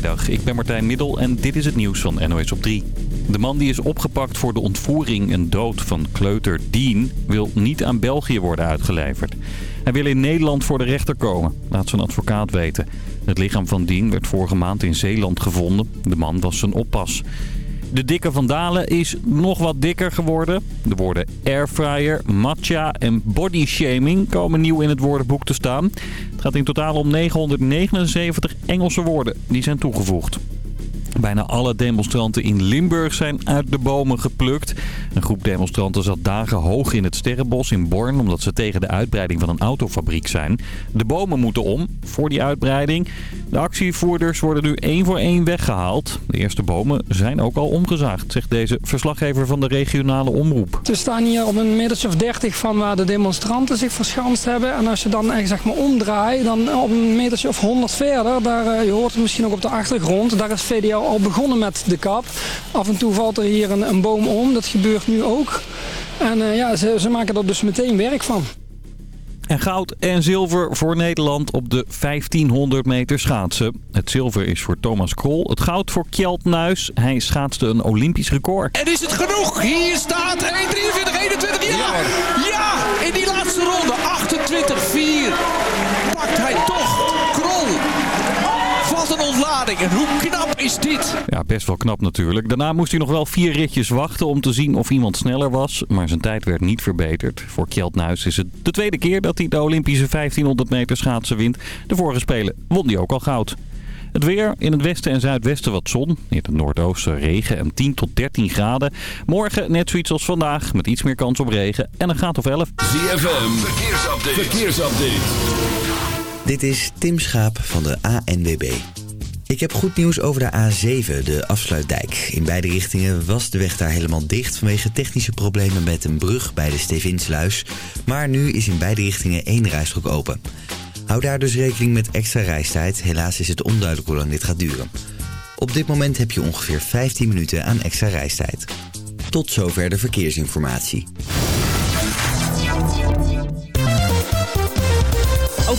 Goedemiddag, ik ben Martijn Middel en dit is het nieuws van NOS op 3. De man die is opgepakt voor de ontvoering en dood van kleuter Dean... wil niet aan België worden uitgeleverd. Hij wil in Nederland voor de rechter komen, laat zijn advocaat weten. Het lichaam van Dean werd vorige maand in Zeeland gevonden. De man was zijn oppas. De dikke van Dalen is nog wat dikker geworden. De woorden airfryer, matcha en bodyshaming komen nieuw in het woordenboek te staan. Het gaat in totaal om 979 Engelse woorden die zijn toegevoegd. Bijna alle demonstranten in Limburg zijn uit de bomen geplukt. Een groep demonstranten zat dagen hoog in het Sterrenbos in Born... omdat ze tegen de uitbreiding van een autofabriek zijn. De bomen moeten om voor die uitbreiding. De actievoerders worden nu één voor één weggehaald. De eerste bomen zijn ook al omgezaagd, zegt deze verslaggever van de regionale omroep. We staan hier op een metertje of dertig van waar de demonstranten zich verschanst hebben. En als je dan echt zeg maar omdraait, dan op een metertje of honderd verder... Daar, eh, je hoort het misschien ook op de achtergrond, daar is VDL al begonnen met de kap. Af en toe valt er hier een, een boom om, dat gebeurt nu ook. En uh, ja, ze, ze maken er dus meteen werk van. En goud en zilver voor Nederland op de 1500 meter schaatsen. Het zilver is voor Thomas Krol, het goud voor Kjeld Nuis. Hij schaatste een Olympisch record. En is het genoeg? Hier staat 1.23, 21, ja! Ja, in die laatste ronde, 28-4. Pakt hij toch Krol. Wat een ontlading. En hoe knap is dit? Ja, best wel knap natuurlijk. Daarna moest hij nog wel vier ritjes wachten om te zien of iemand sneller was. Maar zijn tijd werd niet verbeterd. Voor Kjeld Nuis is het de tweede keer dat hij de Olympische 1500 meter schaatsen wint. De vorige Spelen won hij ook al goud. Het weer, in het westen en zuidwesten wat zon. In het noordoosten regen en 10 tot 13 graden. Morgen net zoiets als vandaag, met iets meer kans op regen en een graad of 11. ZFM, verkeersupdate. verkeersupdate. Dit is Tim Schaap van de ANWB. Ik heb goed nieuws over de A7, de afsluitdijk. In beide richtingen was de weg daar helemaal dicht vanwege technische problemen met een brug bij de Stevinsluis. Maar nu is in beide richtingen één rijstrook open. Hou daar dus rekening met extra reistijd. Helaas is het onduidelijk hoe lang dit gaat duren. Op dit moment heb je ongeveer 15 minuten aan extra reistijd. Tot zover de verkeersinformatie.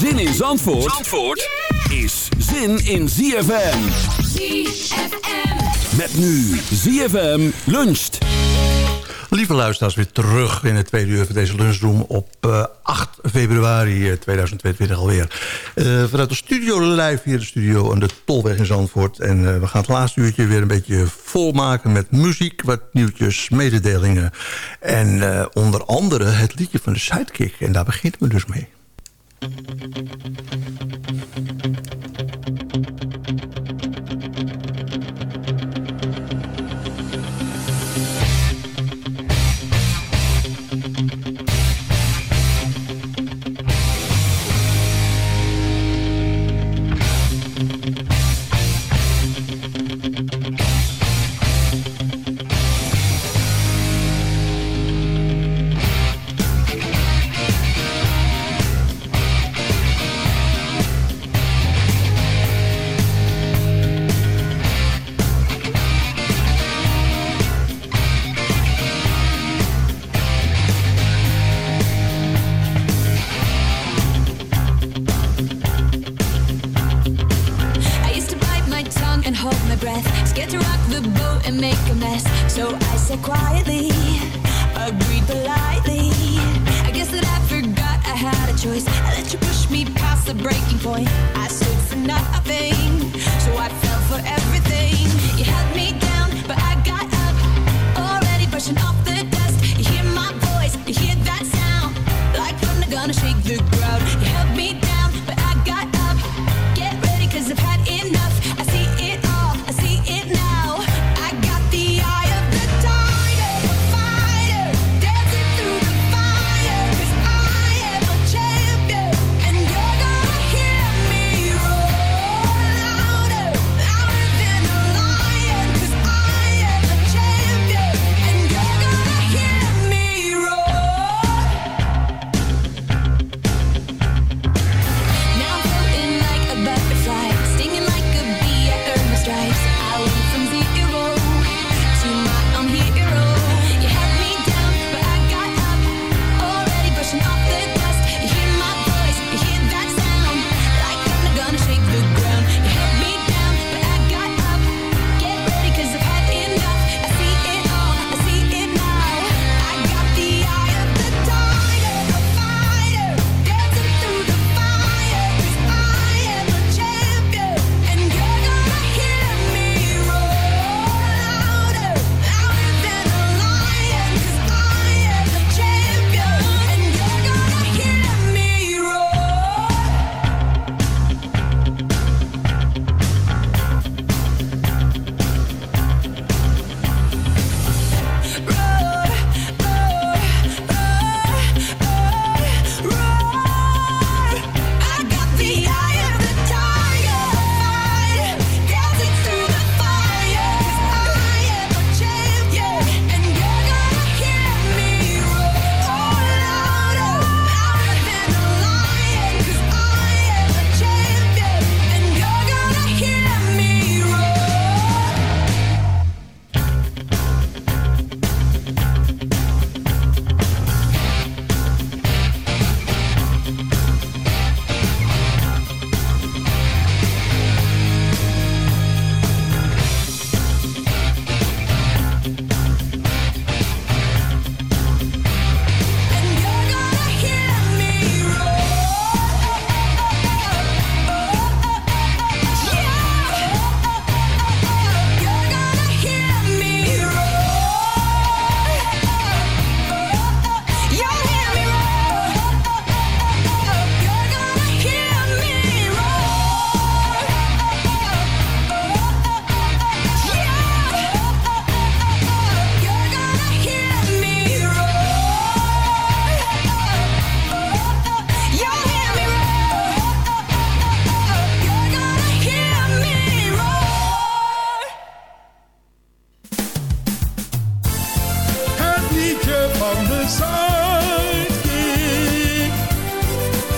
Zin in Zandvoort, Zandvoort is zin in ZFM. ZFM. Met nu ZFM luncht. Lieve luisteraars, weer terug in het tweede uur van deze lunchroom op uh, 8 februari 2022 alweer. Uh, vanuit de studio live hier de studio aan de Tolweg in Zandvoort. En uh, we gaan het laatste uurtje weer een beetje volmaken met muziek, wat nieuwtjes, mededelingen. En onder andere het liedje van de Sidekick. En daar beginnen we dus mee. De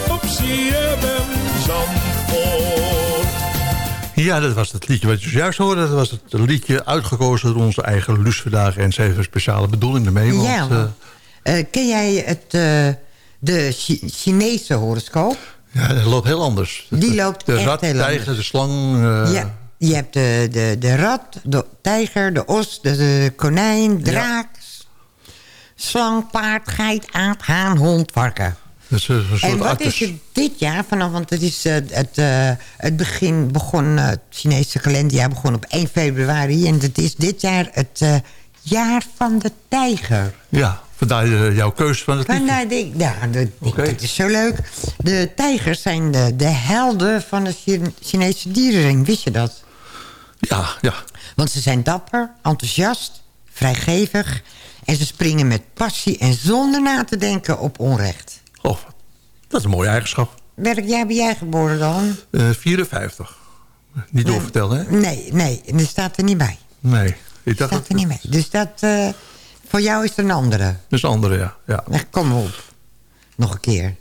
Op CFM Zandvoort. Ja, dat was het liedje wat je zojuist hoorde. Dat was het liedje uitgekozen door onze eigen Luus vandaag. En ze heeft een speciale bedoeling ermee. Want, Ja, eh, Eh, ken jij het, eh, de Chi- Chinese horoscoop? ja, dat loopt heel anders. Die loopt de echt rat, heel tijger, anders. de slang. eh, ja, je hebt de, de, de rat, de tijger, de os, de, de konijn, draak, slang, paard, geit, aap, haan, hond, varken. Een soort En wat is er dit jaar vanaf? Want het, is, eh, het, eh, het begin begon, eh, het Chinese kalenderjaar begon op 1 februari. En het is dit jaar het jaar van de tijger. Ja, vandaar jouw keuze van het liedje. Vandaar de, ja, dat is zo leuk. De tijgers zijn de, de helden van de Chi- Chinese dierenring. Wist je dat? Ja, ja. Want ze zijn dapper, enthousiast, vrijgevig... en ze springen met passie en zonder na te denken op onrecht. Oh, dat is een mooie eigenschap. Welk jaar ben jij geboren dan? Eh 54. Niet doorvertellen, hè? Nee, nee, dat staat er niet bij. Nee. Ik dacht staat dat er niet bij. Dus dat, eh, voor jou is er een andere. dat is een andere, ja. ja. Nou, Kom op. Nog een keer.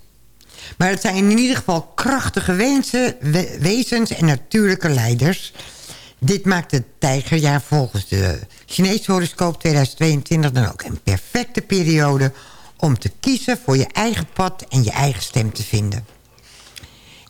Maar het zijn in ieder geval krachtige wezen, we- wezens en natuurlijke leiders. Dit maakt het tijgerjaar volgens de Chinese horoscoop 2022 dan ook een perfecte periode om te kiezen voor je eigen pad en je eigen stem te vinden.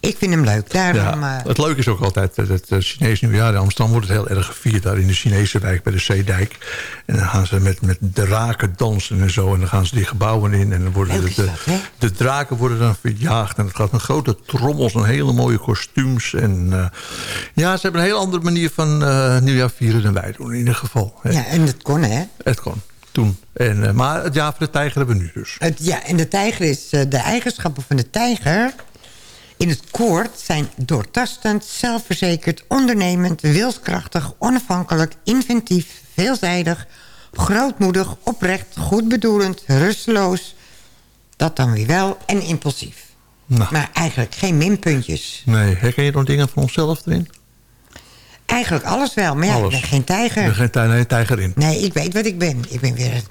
Ik vind hem leuk. Daarom, Ja, eh, het leuke is ook altijd dat het eh, Chinees nieuwjaar in Amsterdam wordt het heel erg gevierd. Daar in de Chinese wijk bij de Zeedijk. En dan gaan ze met, met draken dansen en zo. En dan gaan ze die gebouwen in. En dan worden de, de, de draken worden dan verjaagd. En het gaat met grote trommels en hele mooie kostuums. En eh, ja, ze hebben een heel andere manier van nieuwjaar vieren dan wij doen in ieder geval. hè. ja, en dat kon hè. Het kon, toen. En, maar het jaar van de tijger hebben we nu dus. Het, ja, en de tijger is de eigenschappen van de tijger... in het koord zijn doortastend, zelfverzekerd, ondernemend... wilskrachtig, onafhankelijk, inventief, veelzijdig... grootmoedig, oprecht, goedbedoelend, rusteloos... dat dan weer wel, en impulsief. Nou, Maar eigenlijk geen minpuntjes. nee, herken je nog dingen van onszelf erin? Eigenlijk alles wel, maar ja, Alles. ik ben geen Er tijger. is geen tij- nee, tijger in. Nee, ik weet wat ik ben. Ik ben weer...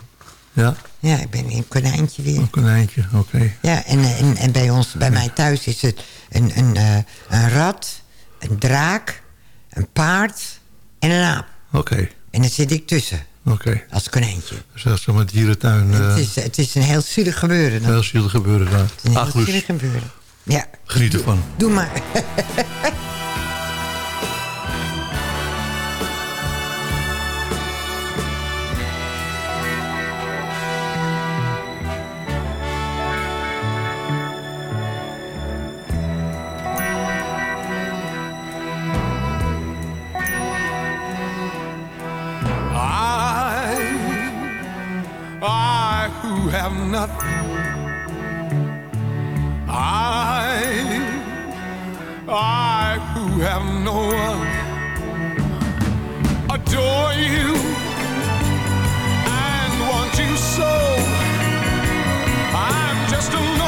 Ja, Ja, ik ben een konijntje weer. een konijntje, oké. Ja, en, eh, en, en bij, ons, bij mij thuis is het een, een, eh, een rat, een draak, een paard en een aap. Oké, En daar zit ik tussen, oké. als konijntje. Dus dat is zo'n dierentuin. eh het, is, het is een heel zielig gebeuren. Dan. heel zielig gebeuren is een heel zielig gebeuren. Ja, geniet ervan. doe maar. have nothing, I, I who have no one, adore you and want you so. I'm just a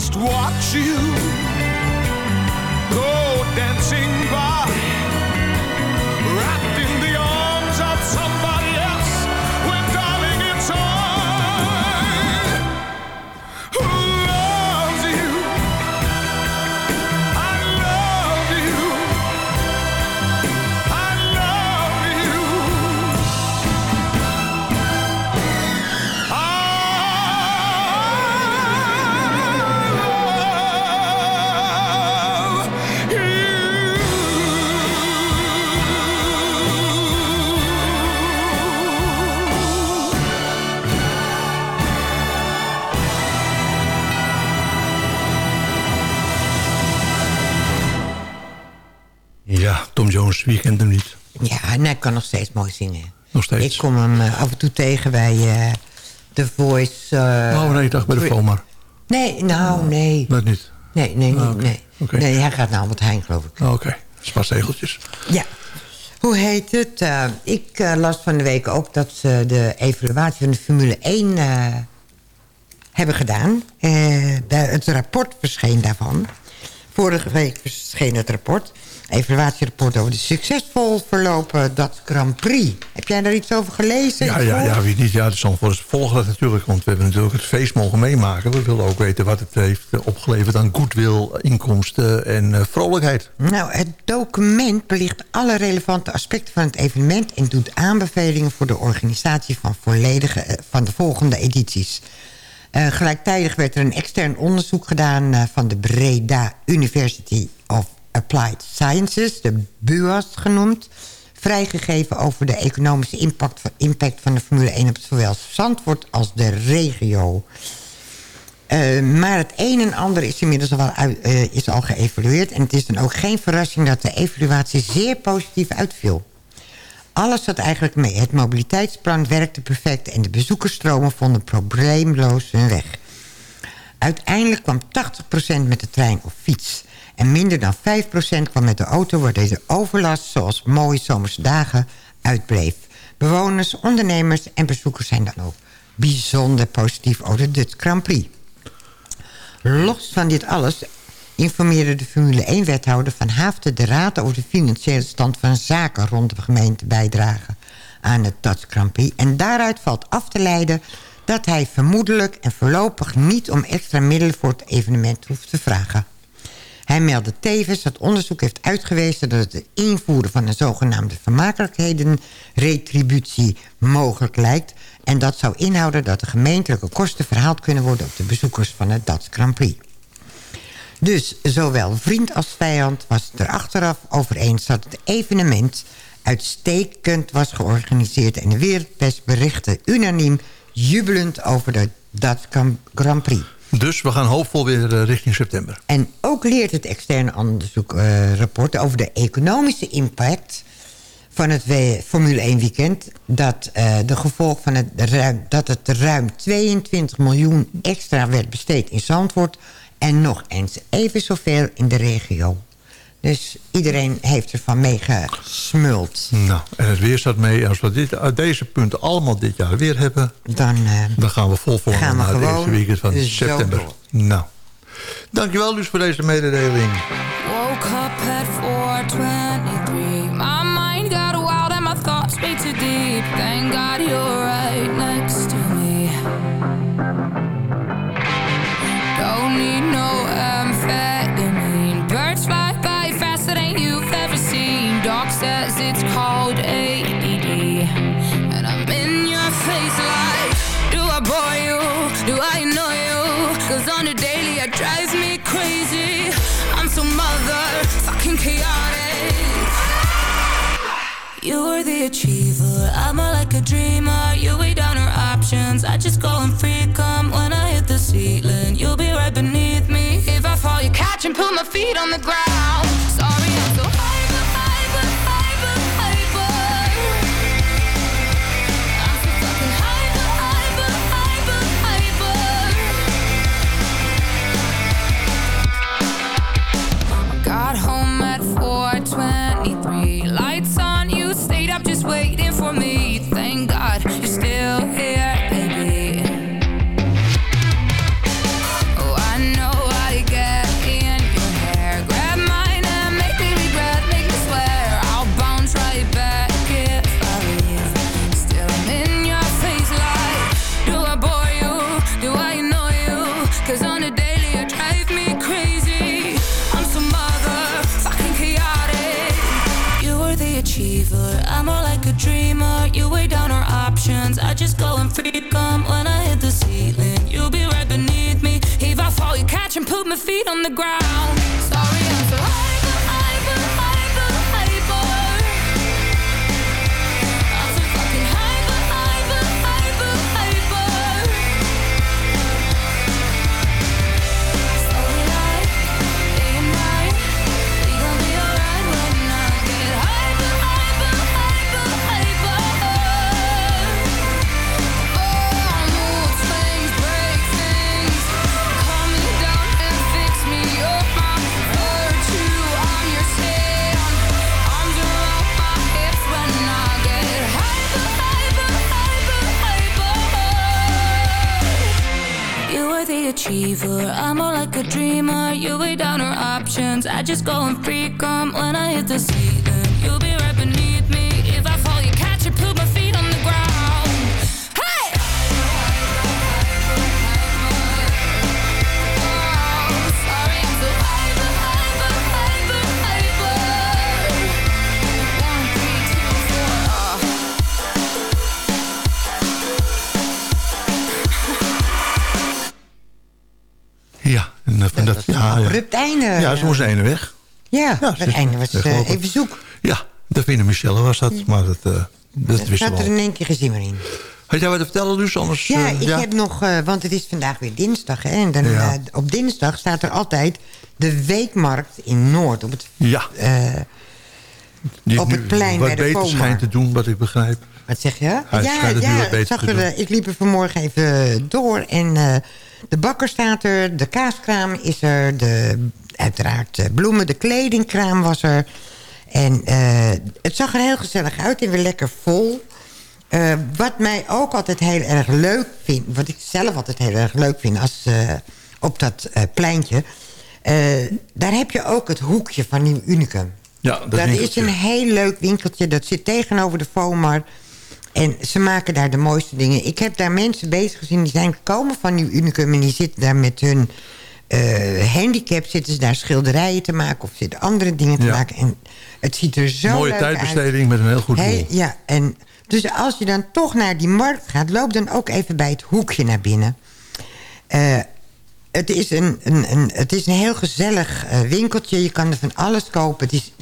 must watch you Wie kent hem niet? Ja, en hij kan nog steeds mooi zingen. Nog steeds. Ik kom hem eh, af en toe tegen bij eh The Voice. oh nee, ik dacht bij de Free- FOMA. Nee, nou, nee. Dat niet. Nee, nee, nee. Ah, nee. Oké. nee hij gaat naar Albert Heijn, geloof ik. Oh, Oké, spaarzegeltjes. Ja. Hoe heet het? Ik eh, las van de week ook dat ze de evaluatie van de Formule 1 eh, hebben gedaan. Het rapport verscheen daarvan. Vorige week verscheen het rapport. Evaluatierapport over de succesvol verlopen dat Grand Prix. Heb jij daar iets over gelezen? Ja, ja, ja, wie niet. Ja, de Zandvoorters volgen dat natuurlijk. Want we hebben natuurlijk het feest mogen meemaken. We willen ook weten wat het heeft eh, opgeleverd aan goodwill, inkomsten en eh, vrolijkheid. Nou, het document belicht alle relevante aspecten van het evenement... en doet aanbevelingen voor de organisatie van, volledige, eh, van de volgende edities. Eh, gelijktijdig werd er een extern onderzoek gedaan... eh, van de Breda University of Applied Sciences, de BUAS genoemd... vrijgegeven over de economische impact van, impact van de Formule 1 op zowel Zandvoort als de regio... Eh, maar het een en ander is inmiddels al, eh, is al geëvalueerd. En het is dan ook geen verrassing dat de evaluatie zeer positief uitviel. Alles zat eigenlijk mee. Het mobiliteitsplan werkte perfect... en de bezoekersstromen vonden probleemloos hun weg. Uiteindelijk kwam 80% met de trein of fiets... en minder dan 5% kwam met de auto... waardoor de overlast, zoals mooie zomerse dagen, uitbleef. Bewoners, ondernemers en bezoekers zijn dan ook bijzonder positief over de Dutch Grand Prix. Los van dit alles informeerde de Formule 1-wethouder van Haafden de Raad... over de financiële stand van zaken rond de gemeentebijdrage aan het Dutch Grand Prix. En daaruit valt af te leiden dat hij vermoedelijk en voorlopig niet om extra middelen voor het evenement hoeft te vragen. Hij meldde tevens dat onderzoek heeft uitgewezen... dat het invoeren van een zogenaamde vermakelijkheden-retributie mogelijk lijkt... en dat zou inhouden dat de gemeentelijke kosten verhaald kunnen worden... op de bezoekers van het Dutch Grand Prix. Dus zowel vriend als vijand was het er achteraf over eens... dat het evenement uitstekend was georganiseerd... en de wereldpers berichtte unaniem jubelend over de Dutch Grand Prix. Dus we gaan hoopvol weer eh, richting september. En ook leert het externe onderzoekrapport over de economische impact van het Formule 1 weekend... dat, eh, de gevolg van het ruim, dat het ruim 22 miljoen extra werd besteed in Zandvoort... en nog eens even zoveel in de regio. Dus iedereen heeft ervan meegesmuld. Nou, en het weer staat mee. Als we dit, uit deze punten allemaal dit jaar weer hebben... Dan, eh, dan gaan we vol voor gaan we naar het gewoon eerste weekend van september. door. Nou, dankjewel dus voor deze mededeling. Woke up at 423. My mind got wild and my thoughts way too deep. Thank God you're You were the achiever, I'm more like a dreamer. You weigh down our options. I just go and free come when I hit the ceiling. You'll be right beneath me. If I fall, you catch and put my feet on the ground. Sorry, feet on the ground. Hyper. You were the achiever, I'm more like a dreamer. You weigh down our options. I just go and freak freak 'em when I hit the ceiling. You'll be ja, ja. Ja, ze moest ene weg. Ja, Ja, het einde was eh, even zoek. Ja, Davina Michelle was dat, maar dat, eh dat Het wisten zat we er in één keer gezien maar in. Had jij wat te vertellen dus? Anders, Ja, eh, ik heb nog, want het is vandaag weer dinsdag. Hè, en dan, Ja. op dinsdag staat er altijd de weekmarkt in Noord. Op het, Ja. Die op het plein wat bij de beter Vomar. schijnt te doen, wat ik begrijp. wat zeg je? Hij wat beter ik, zag er, ik liep er vanmorgen even door. En de bakker staat er, de kaaskraam is er, de, uiteraard eh, bloemen, de kledingkraam was er. En eh, het zag er heel gezellig uit en weer lekker vol. Eh, wat mij ook altijd heel erg leuk vind... wat ik zelf altijd heel erg leuk vind als, op dat pleintje... daar heb je ook het hoekje van Nieuw Unicum. Ja, dat, Dat, is een heel leuk winkeltje. Dat zit tegenover de FOMAR. En ze maken daar de mooiste dingen. Ik heb daar mensen bezig gezien die zijn gekomen van Nieuw Unicum... en die zitten daar met hun eh, handicap... zitten ze daar schilderijen te maken of zitten andere dingen te Ja. maken. En het ziet er zo Mooie leuk uit. tijdbesteding met een heel goed Hey, doel. ja, en dus als je dan toch naar die markt gaat... loop dan ook even bij het hoekje naar binnen. Eh, het, is een, een, een, het is een heel gezellig eh, winkeltje. Je kan er van alles kopen. Het is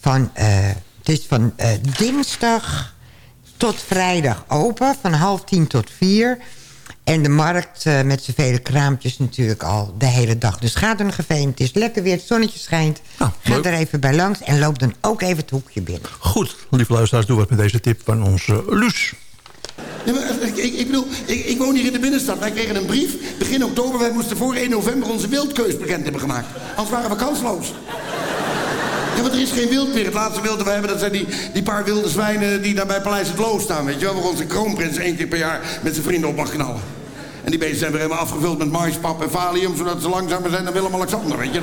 van, het is van dinsdag tot vrijdag open. Van half tien tot vier. En de markt eh, met z'n vele kraampjes natuurlijk al de hele dag. Dus ga er nog even. Het is lekker weer, het zonnetje schijnt. Nou, ga leuk. er even bij langs en loop dan ook even het hoekje binnen. Goed, lieve luisteraars, doe wat met deze tip van onze Luus. Ja, maar, eh, ik, ik, ik bedoel, ik, ik woon hier in de binnenstad. Wij kregen een brief begin oktober. Wij moesten voor 1 november onze wildkeus bekend hebben gemaakt. Anders waren we kansloos. Ja, want er is geen wild meer. Het laatste wild dat we hebben, dat zijn die, die paar wilde zwijnen... die daar bij Paleis het Loo staan, weet je wel. Waar onze kroonprins één keer per jaar met zijn vrienden op mag knallen. En die beesten zijn weer helemaal afgevuld met maispap en valium... zodat ze langzamer zijn dan Willem-Alexander, weet je.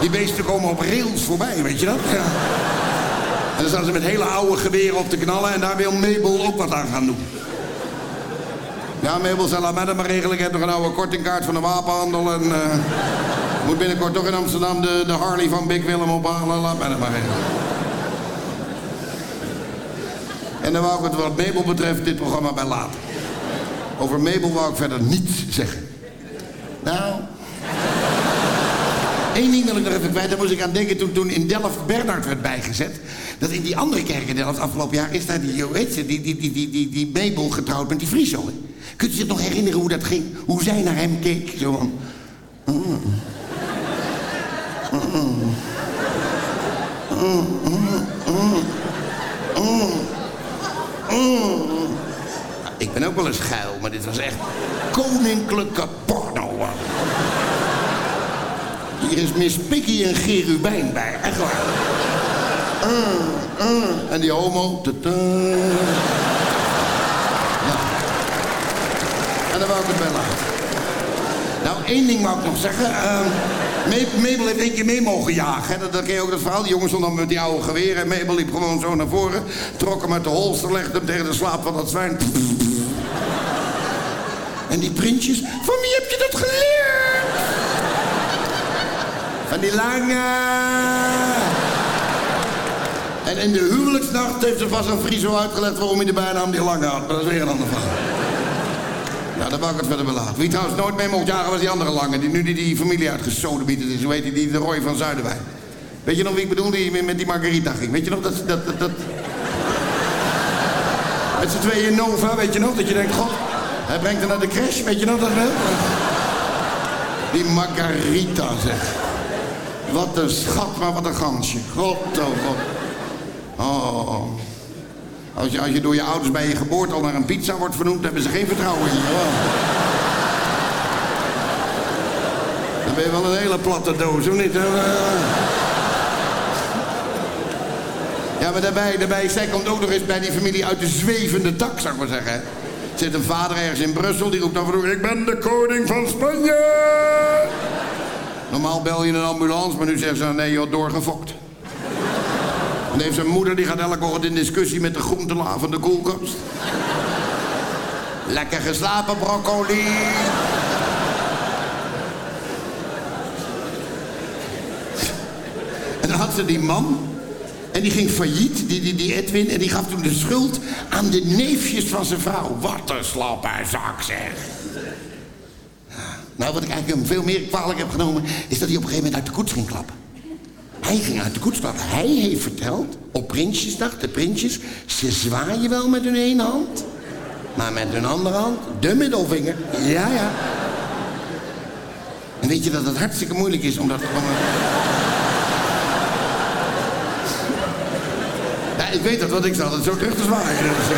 Die beesten komen op rails voorbij, weet je dat? Ja. En dan staan ze met hele oude geweren op te knallen... en daar wil Mabel ook wat aan gaan doen. Ja, Mabel zei, laat mij maar regelen. Ik heb nog een oude kortingkaart van de wapenhandel... en eh, moet binnenkort toch in Amsterdam de, de Harley van Big Willem ophalen. Laat mij dat maar regelen. En dan wou ik het wat Mabel betreft dit programma bij laten. Over Mabel wou ik verder niets zeggen. Nou... Eén ding wil ik nog even kwijt, daar moest ik aan denken toen, toen in Delft Bernard werd bijgezet. Dat in die andere kerk in Delft afgelopen jaar is daar die, ze, die, die, die, die, die, die Mabel getrouwd met die Friso. Kunt u zich nog herinneren hoe dat ging? Hoe zij naar hem keek? Zo van... mm, mm, mm. Ik ben ook wel eens geil, maar dit was echt koninklijke porno. Hier is Miss Piggy en Gerubijn bij, echt waar. Uh, uh. En die homo. tutu. Ja. En dan wou ik het laten. Nou, één ding wou ik nog zeggen. Uh, Mabel heeft één keer mee mogen jagen. Dat, dat ken je ook dat verhaal. Die jongens stonden met die oude geweren. En Mabel liep gewoon zo naar voren. Trok hem uit de holster, legde hem tegen de slaap van dat zwijn. En die printjes, van wie heb je dat geleerd? Van die lange. En in de huwelijksnacht heeft ze vast een Friso uitgelegd waarom hij de bijnaam die lange had. Maar dat is weer een ander verhaal. Nou, daar wou ik het verder belaten. Wie trouwens nooit mee mocht jagen was die andere lange. Die nu die, die familie uitgesodemieterd is. Hoe heet die? die? De Roy van Zuiderwijn. Weet je nog wie ik bedoel? Die met die Margarita ging. Weet je nog dat... dat, dat, dat... Met z'n tweeën in Nova, weet je nog? Dat je denkt, god, hij brengt haar naar de crash. Weet je nog dat wel? Die Margarita, zeg. Wat een schat, maar wat een gansje. God, oh god. Oh. Als je, als je door je ouders bij je geboorte al naar een pizza wordt vernoemd... hebben ze geen vertrouwen in je. Oh. Dan ben je wel een hele platte doos, of niet? Ja, maar daarbij, daarbij, zij komt ook nog eens bij die familie uit de zwevende tak, zou ik maar zeggen. Zit een vader ergens in Brussel, die roept dan vroeger... Ik ben de koning van Spanje! Normaal bel je een ambulance, maar nu zeggen ze... Nee joh, doorgefokt. En heeft zijn moeder, die gaat elke ochtend in discussie met de groentela van de koelkast. Lekker geslapen, broccoli. En dan had ze die man. En die ging failliet, die, die, die Edwin. En die gaf toen de schuld aan de neefjes van zijn vrouw. Wat een slappe zak, zeg. Nou, wat ik eigenlijk hem veel meer kwalijk heb genomen... is dat hij op een gegeven moment uit de koets ging klappen. Hij ging uit de koets klappen. Hij heeft verteld, op Prinsjesdag, de prinsjes... ze zwaaien wel met hun ene hand... maar met hun andere hand, de middelvinger. Ja, ja. En weet je dat het hartstikke moeilijk is om dat gewoon... Ja, ik weet dat, want ik zat het zo terug te zwaaien. Dus.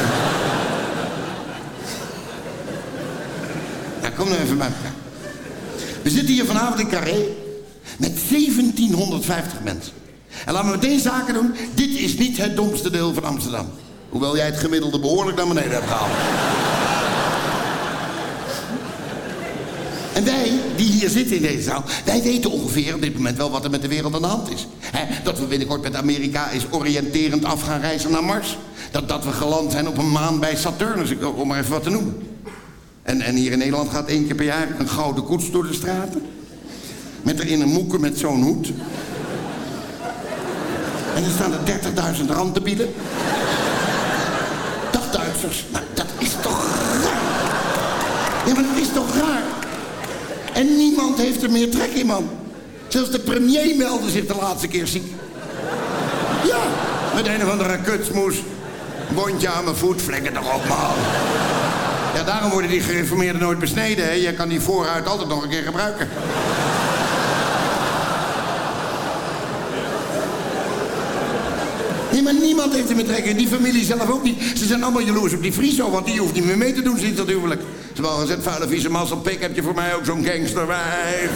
Ja, kom nou even bij elkaar. We zitten hier vanavond in Carré met 1750 mensen. En laten we meteen zaken doen. Dit is niet het domste deel van Amsterdam. Hoewel jij het gemiddelde behoorlijk naar beneden hebt gehaald. En wij, die hier zitten in deze zaal, wij weten ongeveer op dit moment wel wat er met de wereld aan de hand is. dat we binnenkort met Amerika is oriënterend af gaan reizen naar Mars. Dat, dat we geland zijn op een maan bij Saturnus, om maar even wat te noemen. En, en hier in Nederland gaat één keer per jaar een gouden koets door de straten. Met erin een moeke met zo'n hoed. En er staan er 30.000 rand te bieden. Dag Duitsers. Nou, dat is toch raar. Ja, maar dat is toch raar. En niemand heeft er meer trek in, man. Zelfs de premier meldde zich de laatste keer ziek. Ja, met een of andere kutsmoes. Bondje aan mijn voet, vlekken toch op, man. Ja, daarom worden die gereformeerden nooit besneden, hè. Je kan die vooruit altijd nog een keer gebruiken. Nee, maar niemand heeft er met trekken. Die familie zelf ook niet. Ze zijn allemaal jaloers op die Friso, want die hoeft niet meer mee te doen sinds dat huwelijk. Ze hebben al gezegd, vuile vieze masselpik, heb je voor mij ook zo'n gangsterwijf.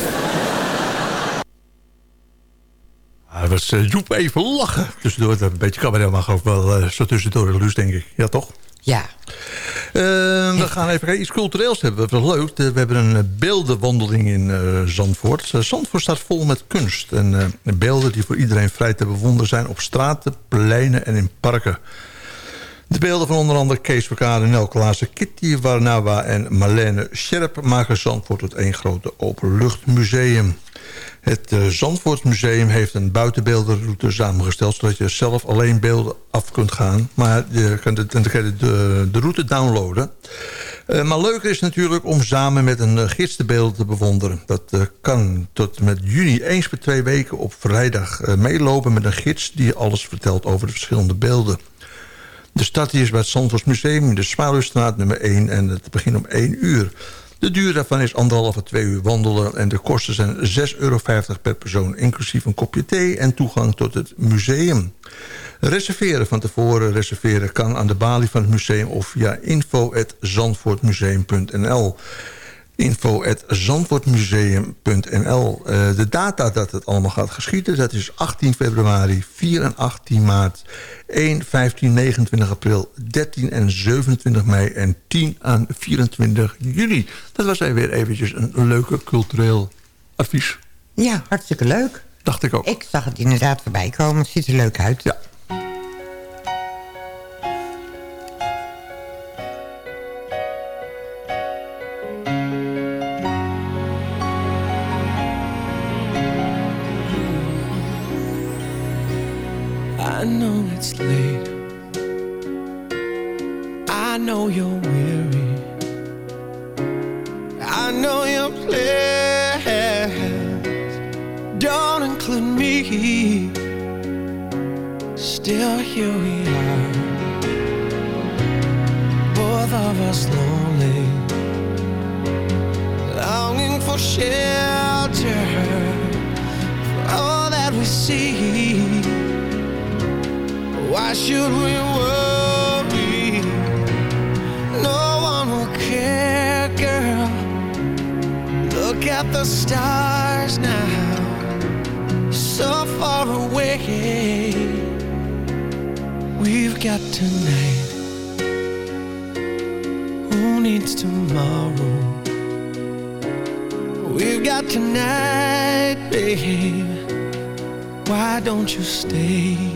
Hij was uh, Joep even lachen. Tussendoor, een beetje cabaret mag ook wel uh, zo tussendoor de lus, denk ik. Ja, toch? Ja. Uh, we gaan even kijken. Iets cultureels hebben we. Wat leuk. We hebben een beeldenwandeling in Zandvoort. Zandvoort staat vol met kunst. En beelden die voor iedereen vrij te bewonderen zijn... op straten, pleinen en in parken. De beelden van onder andere Kees Verkade, Nel Klaassen, Kitty Warnawa en Marlene Scherp... maken Zandvoort tot één grote openluchtmuseum. Het uh, Zandvoortsmuseum heeft een buitenbeeldenroute samengesteld... zodat je zelf alleen beelden af kunt gaan. Maar je kunt de, de, route downloaden. Uh, maar leuker is natuurlijk om samen met een gids de beelden te bewonderen. Dat kan tot met juni eens per twee weken op vrijdag meelopen... met een gids die alles vertelt over de verschillende beelden. De stad is bij het Zandvoortsmuseum in de Zwaluwstraat nummer 1... en het begint om 1 uur. De duur daarvan is anderhalf of twee uur wandelen... en de kosten zijn 6,50 euro per persoon... inclusief een kopje thee en toegang tot het museum. Reserveren van tevoren reserveren kan aan de balie van het museum... of via info.zandvoortmuseum.nl info.zandvoortmuseum.nl uh, De data dat het allemaal gaat geschieden... dat is 18 februari, 4 en 18 maart... 1, 15, 29 april, 13 en 27 mei... en 10 aan 24 juli. Dat was weer eventjes een leuke cultureel advies. Ja, hartstikke leuk. Dacht ik ook. Ik zag het inderdaad voorbij komen. Het ziet er leuk uit. Ja. Know you're weary. I know your plans don't include me. Still, here we are, both of us lonely, longing for shelter for all that we see. Why should we worry? Look at the stars now, so far away. We've got tonight. Who needs tomorrow? We've got tonight, babe. Why don't you stay?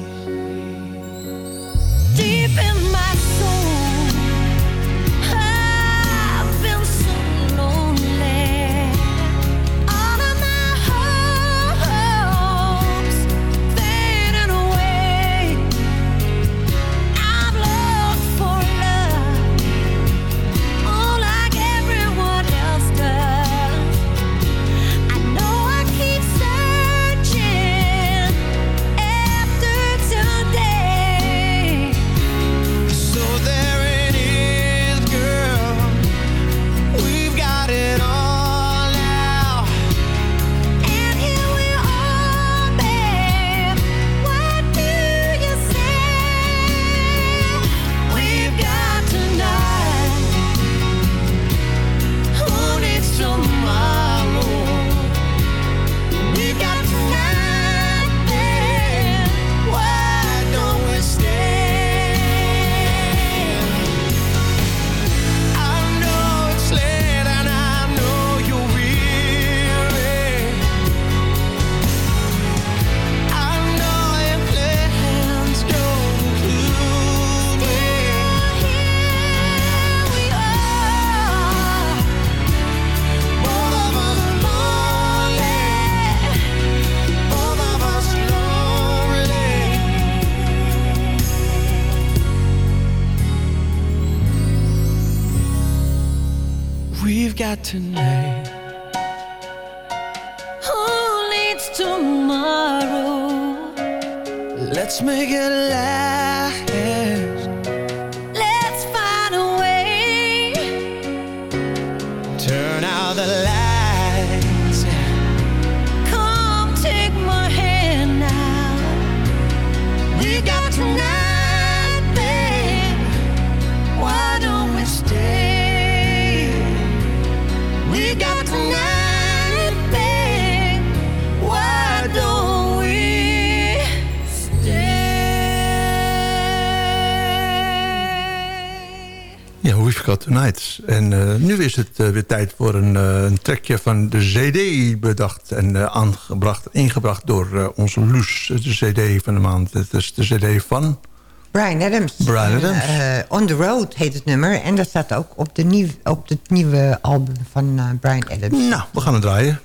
Het eh, weer tijd voor een, eh, een trekje van de CD bedacht en eh, aangebracht, ingebracht door onze Luus. De CD van de maand. Het is de CD van... Brian Adams. Brian Adams. On the Road heet het nummer. En dat staat ook op, de nieuw, op het nieuwe album van Brian Adams. Nou, we gaan het draaien.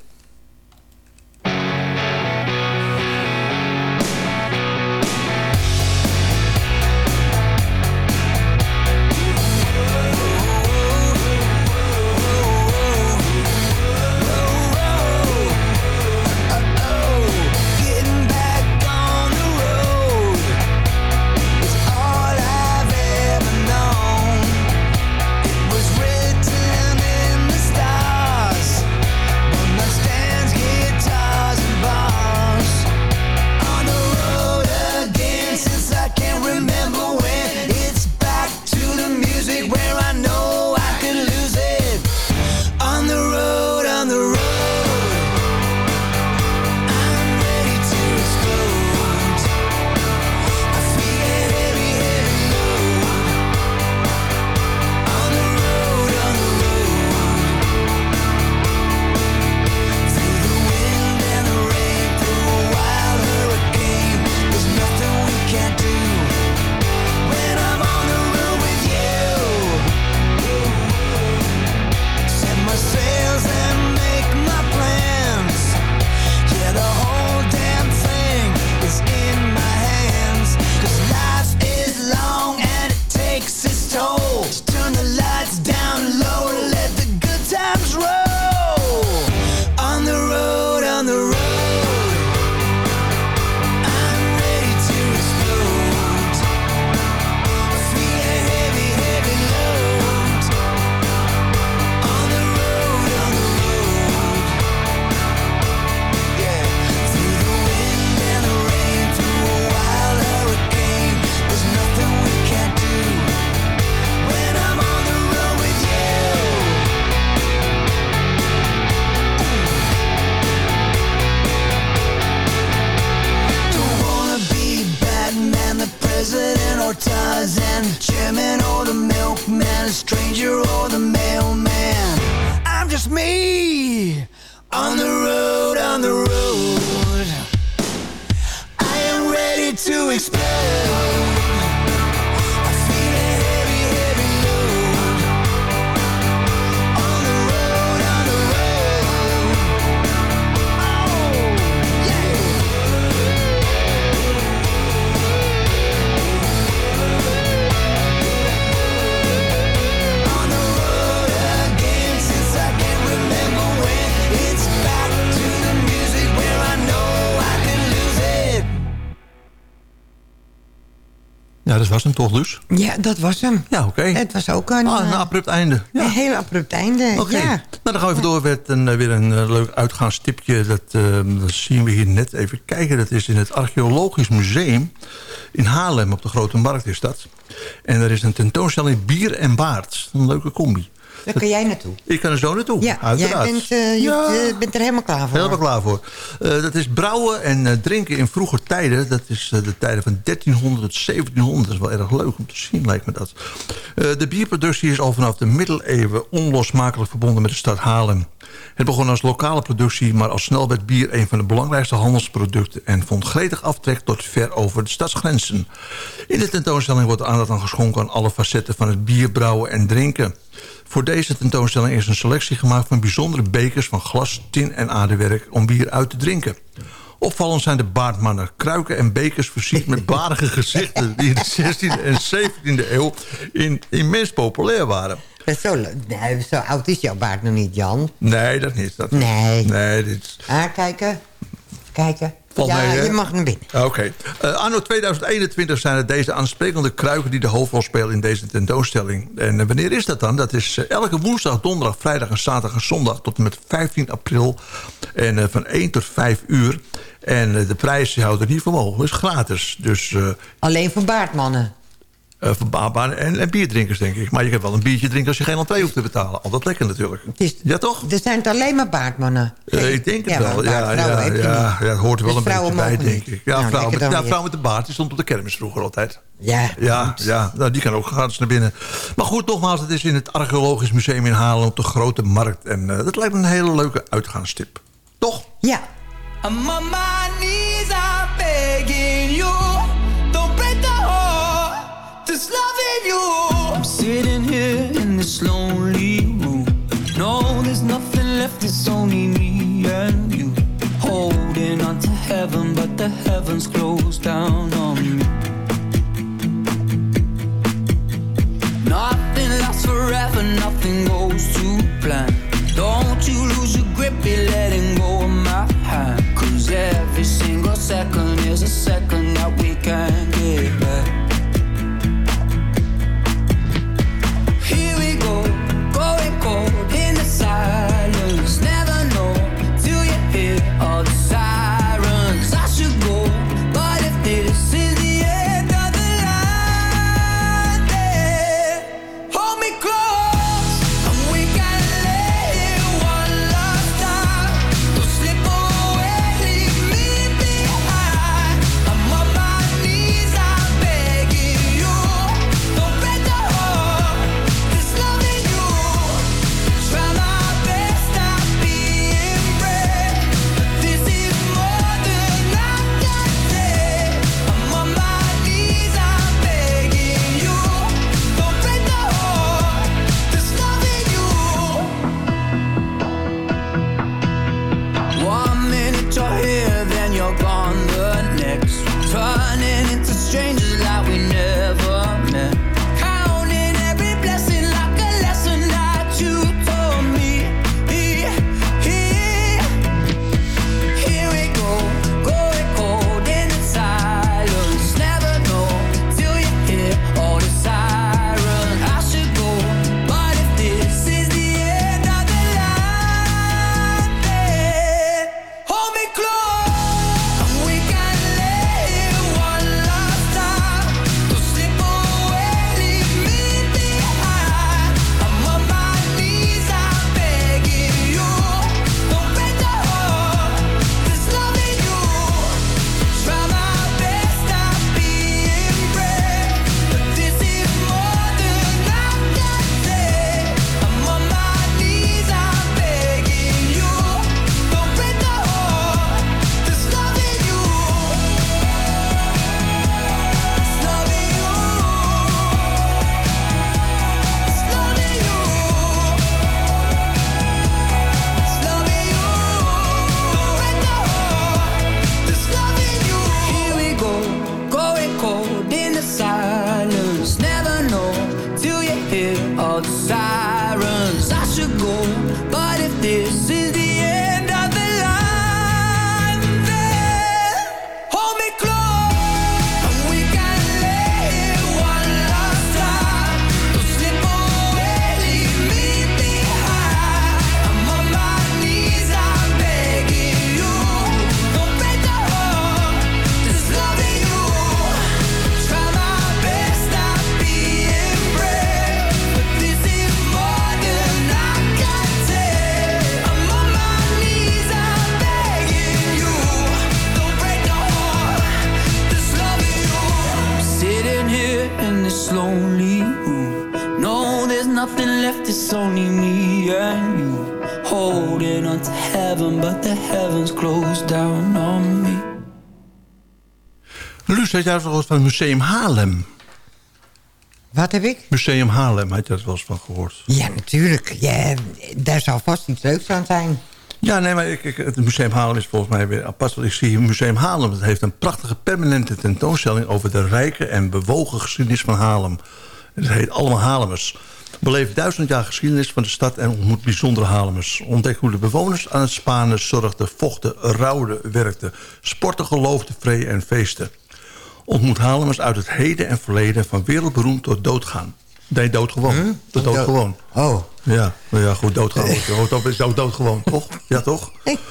On the road, on the road. I am ready to explode. Ja, dat was hem toch dus? Ja, dat was hem. Ja, oké. Het was ook een, Ah, een eh, abrupt einde. Ja. een heel abrupt einde. Oké, Ja. nou dan gaan we even door met een, eh, weer een eh, leuk uitgaanstipje. Dat, eh, dat zien we hier net even kijken. Dat is in het Archeologisch Museum in Haarlem op de Grote Markt is dat. En er is een tentoonstelling Bier en Baard. Een leuke combi. Daar kan jij naartoe. Ik kan er zo naartoe, Ja, uiteraard. jij bent, eh, je Ja. eh, bent er helemaal klaar voor. Helemaal klaar voor. Eh, dat is brouwen en drinken in vroeger tijden. Dat is de tijden van 1300 1700. Dat is wel erg leuk om te zien, lijkt me dat. De bierproductie is al vanaf de middeleeuwen onlosmakelijk verbonden met de stad Haarlem. Het begon als lokale productie, maar al snel werd bier een van de belangrijkste handelsproducten en vond gretig aftrek tot ver over de stadsgrenzen. In de tentoonstelling wordt aandacht aan geschonken aan alle facetten van het bier, brouwen en drinken. Voor deze tentoonstelling is een selectie gemaakt van bijzondere bekers van glas, tin en aardewerk om bier uit te drinken. Opvallend zijn de baardmannen, kruiken en bekers versierd met barige gezichten... die in de 16e en 17e eeuw in, immens populair waren. Zo, nee, zo oud is jouw baard nog niet, Jan. Nee, dat niet. Dat niet. Nee. Nee, dit... Ah, kijken. Kijken. Valt ja, mee, je mag naar binnen. Oké. Eh, anno 2021 zijn het deze aansprekende kruiken... die de hoofdrol spelen in deze tentoonstelling. En eh, wanneer is dat dan? Dat is eh, elke woensdag, donderdag, vrijdag en zaterdag en zondag... tot en met 15 april. En van 1 tot 5 uur. En de prijs houdt er niet van. Het is gratis. Dus... Alleen voor baardmannen. Voor baba en, en bierdrinkers, denk ik. Maar je kan wel een biertje drinken als je geen entree hoeft te betalen. Altijd lekker natuurlijk. ja, toch? Er zijn het alleen maar baardmannen. Eh, ik denk het Ja, wel. Ja, ja, ja, ja, het hoort er wel Dus een beetje bij, denk ik. Ja, Nou, vrouw, met, ja, vrouw met de baard die stond op de kermis vroeger altijd. Ja, Ja, ja nou, die kan ook gratis naar binnen. Maar goed, nogmaals, het is in het Archeologisch Museum in Haarlem op de Grote Markt. En eh, dat lijkt me een hele leuke uitgaanstip. Toch? Ja. Knees, I'm begging you. This lonely room. No, there's nothing left, it's only me and you. Holding on to heaven, but the heavens close down on me. Nothing lasts forever, nothing goes to plan. Don't you lose your grip, be letting go of my hand. Cause every single second is a second that we can't get back. Had jij wel eens van het Museum Haarlem? Wat heb ik? Museum Haarlem, had je daar wel eens van gehoord? Ja, natuurlijk. Ja, daar zal vast iets leuks aan zijn. Ja, nee, maar ik, ik- het Museum Haarlem is volgens mij weer apart. Want ik zie Museum Haarlem, dat heeft een prachtige permanente tentoonstelling... over de rijke en bewogen geschiedenis van Haarlem. Het heet allemaal Haarlemers. Beleef duizend jaar geschiedenis van de stad en ontmoet bijzondere Haarlemers. Ontdek hoe de bewoners aan het spanen zorgden, vochten, rouwden, werkten... sporten, geloofden, vreden en feesten. Ontmoet Haarlemers uit het heden en verleden... van wereldberoemd tot doodgaan. Nee, doodgewoon. Tot doodgewoon. Oh. Ja, nou ja, goed, doodgewoon. Dood, is ook doodgewoon, toch? Ja, toch?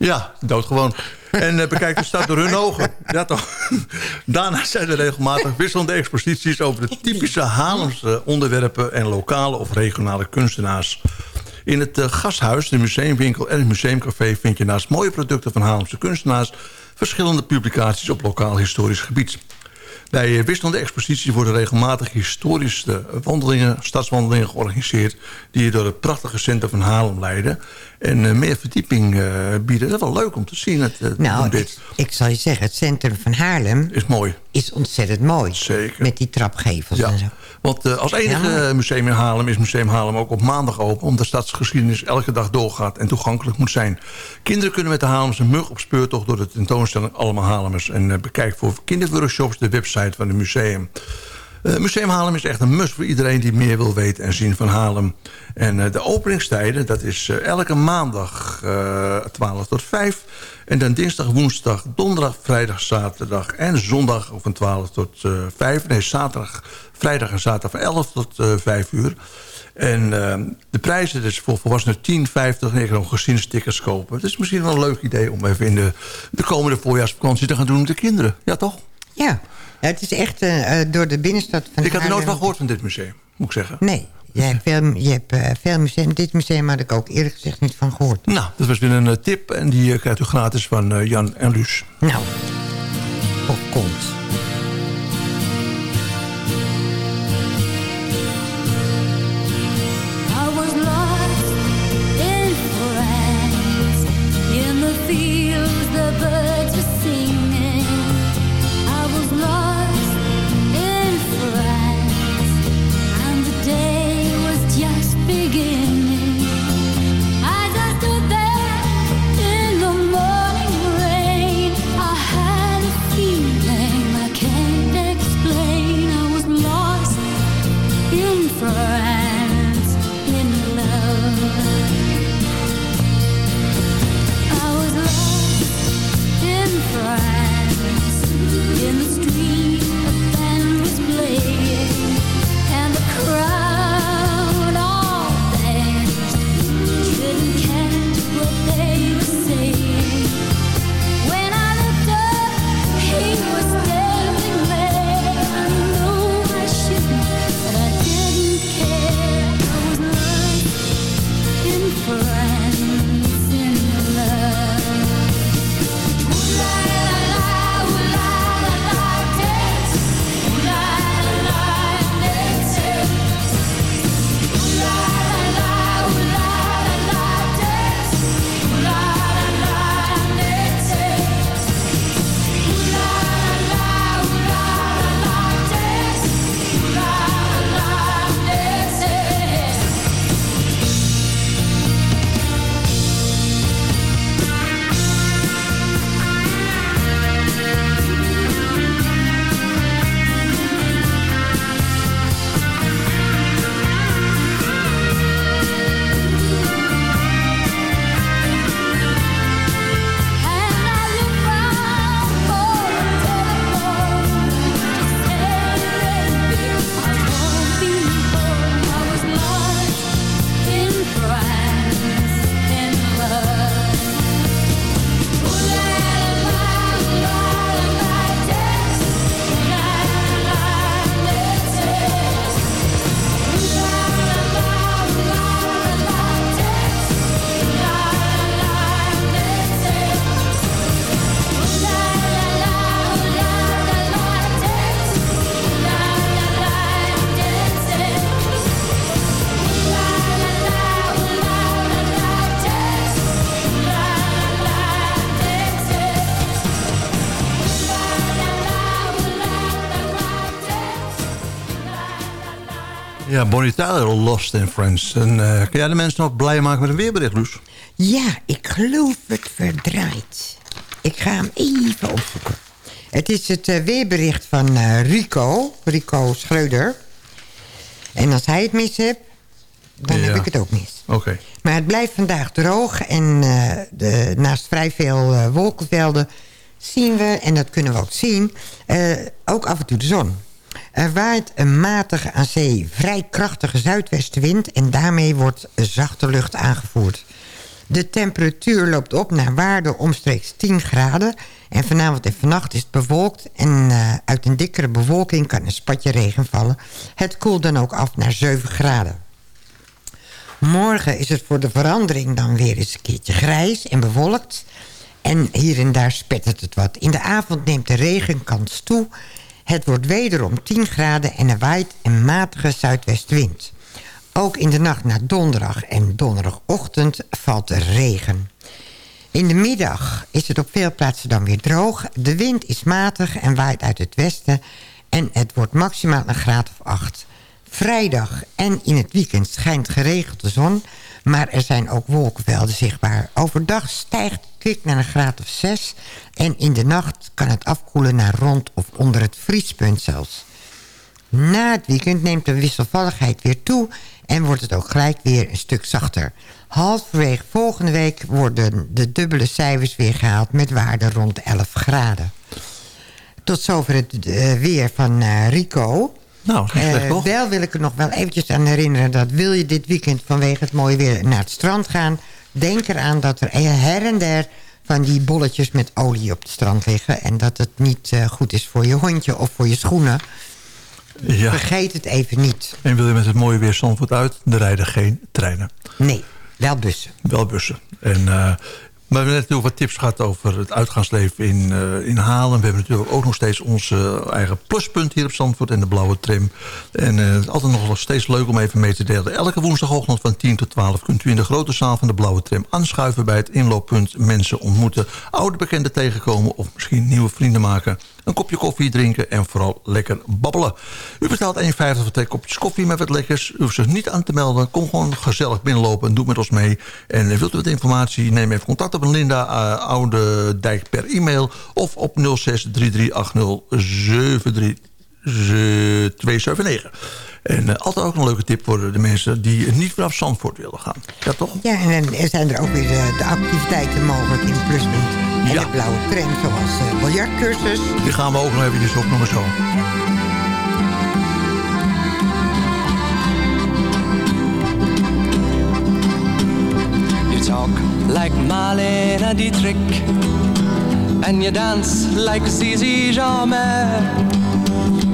Ja, doodgewoon. En eh, bekijk de stad door hun ogen. Ja, toch? Daarna zijn er regelmatig wisselende exposities... over de typische Haarlemse onderwerpen... en lokale of regionale kunstenaars. In het eh, gasthuis, de museumwinkel en het museumcafé... vind je naast mooie producten van Haarlemse kunstenaars... verschillende publicaties op lokaal historisch gebied. Bij eh, wisselende exposities worden regelmatig historische wandelingen, stadswandelingen georganiseerd... die door het prachtige centrum van Haarlem leiden. En eh, meer verdieping eh, bieden. Dat is wel leuk om te zien. Het, Nou, ik, dit. ik zal je zeggen, het centrum van Haarlem... Is mooi. Is ontzettend mooi. Zeker. Met die trapgevels Ja, en zo. want eh, als enige museum in Haarlem is Museum Haarlem ook op maandag open... omdat de stadsgeschiedenis elke dag doorgaat en toegankelijk moet zijn. Kinderen kunnen met de Haarlemse mug op speurtocht... door de tentoonstelling Allemaal Haarlemers. En bekijk voor kinderworkshops de website van het museum. Eh, museum Haarlem is echt een must voor iedereen die meer wil weten en zien van Haarlem. En eh, de openingstijden, dat is eh, elke maandag eh 12 tot 5. En dan dinsdag, woensdag, donderdag, vrijdag, zaterdag en zondag van 12 tot eh 5. Nee, zaterdag, vrijdag en zaterdag van 11 tot eh 5 uur. En eh, de prijzen dus voor volwassenen 10, 50 en ook gezinsstickers kopen. Het is misschien wel een leuk idee om even in de, de komende voorjaarsvakantie te gaan doen met de kinderen. Ja, toch? Ja, Ja, het is echt eh, eh, door de binnenstad van Ik had er nooit van gehoord van dit museum, moet ik zeggen. Nee, je hebt veel, je hebt, eh, veel museum. Dit museum had ik ook eerlijk gezegd niet van gehoord. Nou, dat was weer een tip en die krijgt u gratis van Jan en Luus. Nou, op komt. Ja, Bonnie Tyler, Lost in Friends. En eh, kun jij de mensen nog blij maken met een weerbericht, Loes? Ja, ik geloof het verdraaid. Ik ga hem even opzoeken. Het is het eh, weerbericht van eh, Rico, Rico Schreuder. En als hij het mis heeft, dan Ja. heb ik het ook mis. Oké. Maar het blijft vandaag droog en de, naast vrij veel wolkenvelden zien we, en dat kunnen we ook zien, ook af en toe de zon. Er waait een matige aan zee vrij krachtige zuidwestenwind en daarmee wordt zachte lucht aangevoerd. De temperatuur loopt op naar waarde omstreeks 10 graden. En vanavond en vannacht is het bewolkt. En eh, uit een dikkere bewolking kan een spatje regen vallen. Het koelt dan ook af naar 7 graden. Morgen is het voor de verandering dan weer eens een keertje grijs en bewolkt. En hier en daar spettert het wat. In de avond neemt de regenkans toe. Het wordt wederom 10 graden en er waait een matige zuidwestwind. Ook in de nacht naar donderdag en donderdagochtend valt er regen. In de middag is het op veel plaatsen dan weer droog. De wind is matig en waait uit het westen. En het wordt maximaal een graad of 8. Vrijdag en in het weekend schijnt geregeld de zon. Maar er zijn ook wolkenvelden zichtbaar. Overdag stijgt kwik naar een graad of 6. En in de nacht kan het afkoelen naar rond of onder het vriespunt zelfs. Na het weekend neemt de wisselvalligheid weer toe... en wordt het ook gelijk weer een stuk zachter. Halverwege volgende week worden de dubbele cijfers weer gehaald... met waarden rond 11 graden. Tot zover het eh, weer van eh, Rico. Nou, niet slecht, Eh, toch? wel wil ik er nog wel eventjes aan herinneren... dat wil je dit weekend vanwege het mooie weer naar het strand gaan... denk eraan dat er her en der van die bolletjes met olie op het strand liggen... en dat het niet eh, goed is voor je hondje of voor je schoenen... Ja. Vergeet het even niet. En wil je met het mooie weer Zandvoort uit, er rijden geen treinen. Nee, wel bussen. Wel bussen. En, eh, we hebben net heel wat tips gehad over het uitgaansleven in, eh in Halen. We hebben natuurlijk ook nog steeds onze eigen pluspunt hier op Zandvoort en de blauwe trim. En eh, het is altijd nog steeds leuk om even mee te delen. Elke woensdagochtend van 10 tot 12 kunt u in de grote zaal van de blauwe trim aanschuiven bij het inlooppunt. Mensen ontmoeten, oude bekenden tegenkomen of misschien nieuwe vrienden maken. Een kopje koffie drinken en vooral lekker babbelen. U betaalt 1,50 voor twee kopjes koffie met wat lekkers. U hoeft zich niet aan te melden. Kom gewoon gezellig binnenlopen en doe met ons mee. En wilt u wat informatie, neem even contact op met Linda uh, Oude Dijk per e-mail... of op 06 3380 279. En uh, altijd ook een leuke tip voor de mensen die niet vanaf Zandvoort willen gaan. Ja, toch? Ja, en er zijn er ook weer de, de activiteiten mogelijk in Pluspunt. En Ja. de blauwe tram, zoals de biljartcursus. Die gaan we ook nog eventjes opnoemen zo. You talk like Marlene Dietrich, and you dance like Zizi Jamais.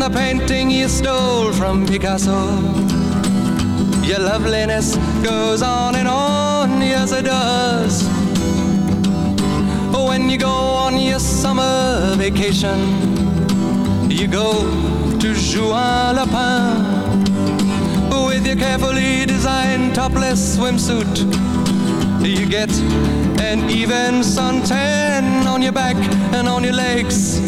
the painting you stole from Picasso. Your loveliness goes on and on, yes it does. When you go on your summer vacation, you go to Juan Lapin with your carefully designed topless swimsuit. You get an even suntan on your back and on your legs.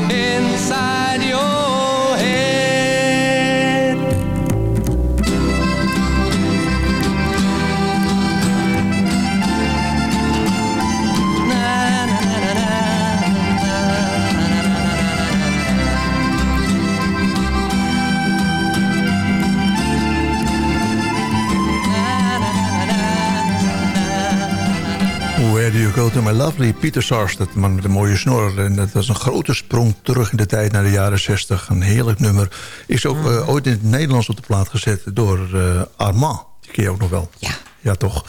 inside your Do you go to my lovely? Peter Sars, dat man met een mooie snor. En dat was een grote sprong terug in de tijd naar de jaren 60. Een heerlijk nummer. Is ook eh, ooit in het Nederlands op de plaat gezet door eh, Armand. Die ken je ook nog wel. Ja. Ja, toch?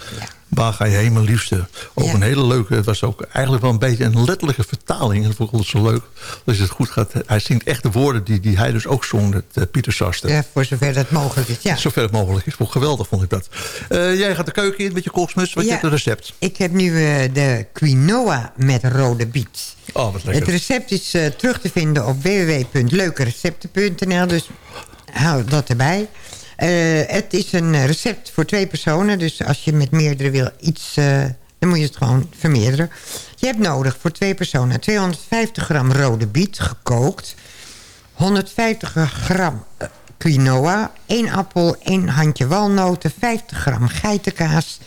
Waar ga je heen, mijn liefste? Ook een hele leuke, het was ook eigenlijk wel een beetje een letterlijke vertaling. Dat vond ik zo leuk. Als het goed gaat, hij zingt echt de woorden die, die hij dus ook zong, dat uh, Pieter Sarsten. Ja, voor zover dat mogelijk is, ja. Zover het mogelijk is. Geweldig, vond ik dat. Eh, jij gaat de keuken in met je koksmus. Wat Ja. je hebt een recept? Ik heb nu eh, de quinoa met rode biet. Oh, wat lekker. Het recept is eh, terug te vinden op www.leukerecepten.nl. Dus hou dat erbij. Eh, het is een recept voor twee personen. Dus als je met meerdere wil iets... eh, dan moet je het gewoon vermeerderen. Je hebt nodig voor twee personen 250 gram rode biet gekookt. 150 gram eh, quinoa. 1 appel, 1 handje walnoten. 50 gram geitenkaas.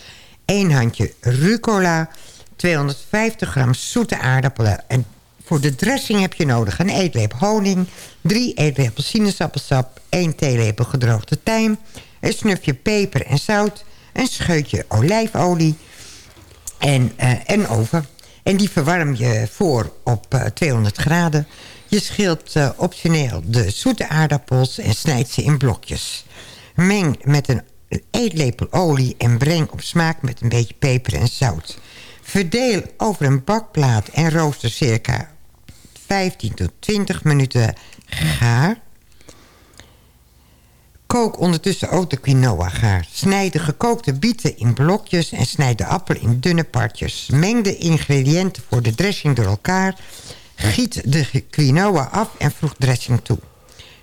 1 handje rucola. 250 gram zoete aardappelen. En voor de dressing heb je nodig een eetlepel honing... 3 eetlepels sinaasappelsap... 1 theelepel gedroogde tijm... een snufje peper en zout... een scheutje olijfolie... en eh, een oven. En die verwarm je voor op eh, 200 graden. Je schilt eh, optioneel de zoete aardappels en snijdt ze in blokjes. Meng met een eetlepel olie en breng op smaak met een beetje peper en zout. Verdeel over een bakplaat en rooster circa 15 tot 20 minuten gaar. Kook ondertussen ook de quinoa gaar. Snijd de gekookte bieten in blokjes en snijd de appel in dunne partjes. Meng de ingrediënten voor de dressing door elkaar. Giet de quinoa af en voeg dressing toe.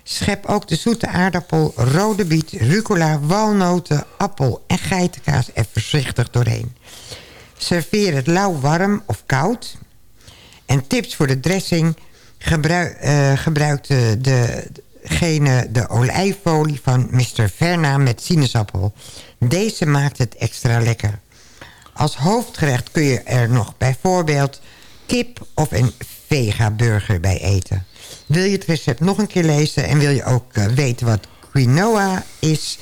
Schep ook de zoete aardappel, rode biet, rucola, walnoten, appel en geitenkaas er voorzichtig doorheen. Serveer het lauw warm of koud. En tips voor de dressing. Gebruik, de, degene, de olijfolie van Mr. Verna met sinaasappel. Deze maakt het extra lekker. Als hoofdgerecht kun je er nog bijvoorbeeld kip of een vega-burger bij eten. Wil je het recept nog een keer lezen en wil je ook eh, weten wat quinoa is...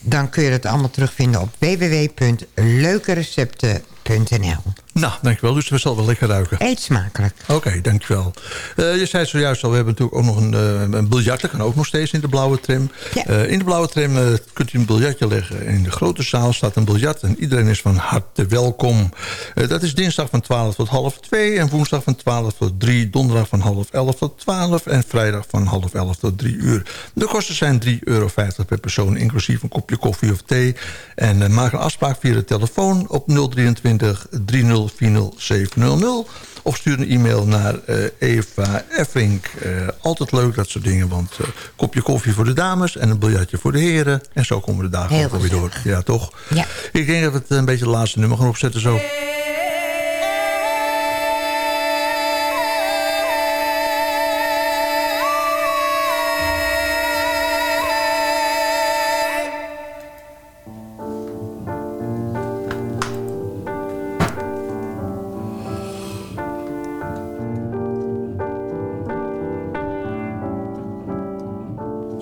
dan kun je het allemaal terugvinden op www.leukerecepten.nl. Nou, dankjewel. Dus we zal wel lekker ruiken. Eet smakelijk. Oké, dankjewel. Eh je zei zojuist al, we hebben natuurlijk ook nog een, eh, een biljart. Dat kan ook nog steeds in de blauwe tram. Eh, in de blauwe tram kunt u een biljartje leggen. In de grote zaal staat een biljart en iedereen is van harte welkom. Dat is dinsdag van 12 tot half 2 en woensdag van 12 tot 3. Donderdag van half 11 tot 12 en vrijdag van half 11 tot 3 uur. De kosten zijn 3,50 euro per persoon, inclusief een kopje koffie of thee. En maak een afspraak via de telefoon op 023 3040 700. Of stuur een e-mail naar eh, Eva Effink. Eh, altijd leuk, dat soort dingen. Want eh kopje koffie voor de dames en een biljartje voor de heren. En zo komen de dagen ook alweer door. Ja, toch? Ja. Ik denk dat we het een beetje het laatste nummer gaan opzetten zo.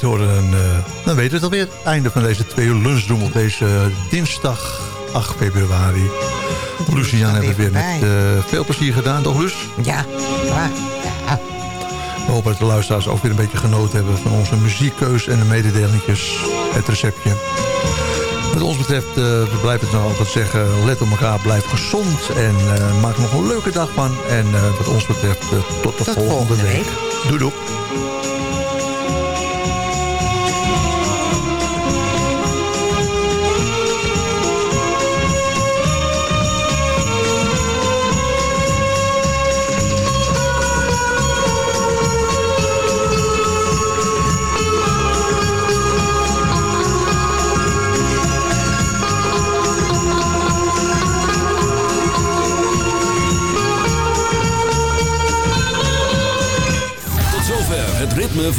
Dit horen, dan, eh, dan weten we het alweer. Het einde van deze twee uur lunchroom op deze eh, dinsdag 8 februari. Jan hebben het weer met eh, veel plezier gedaan, toch Luus? Ja. Ja. We hopen dat de luisteraars ook weer een beetje genoten hebben... van onze muziekkeus en de mededelingetjes, het receptje. Wat ons betreft, eh, we blijven het nog altijd zeggen... let op elkaar, blijf gezond en maak nog een leuke dag van. En eh, wat ons betreft, tot de volgende, volgende week. week. Doei doei.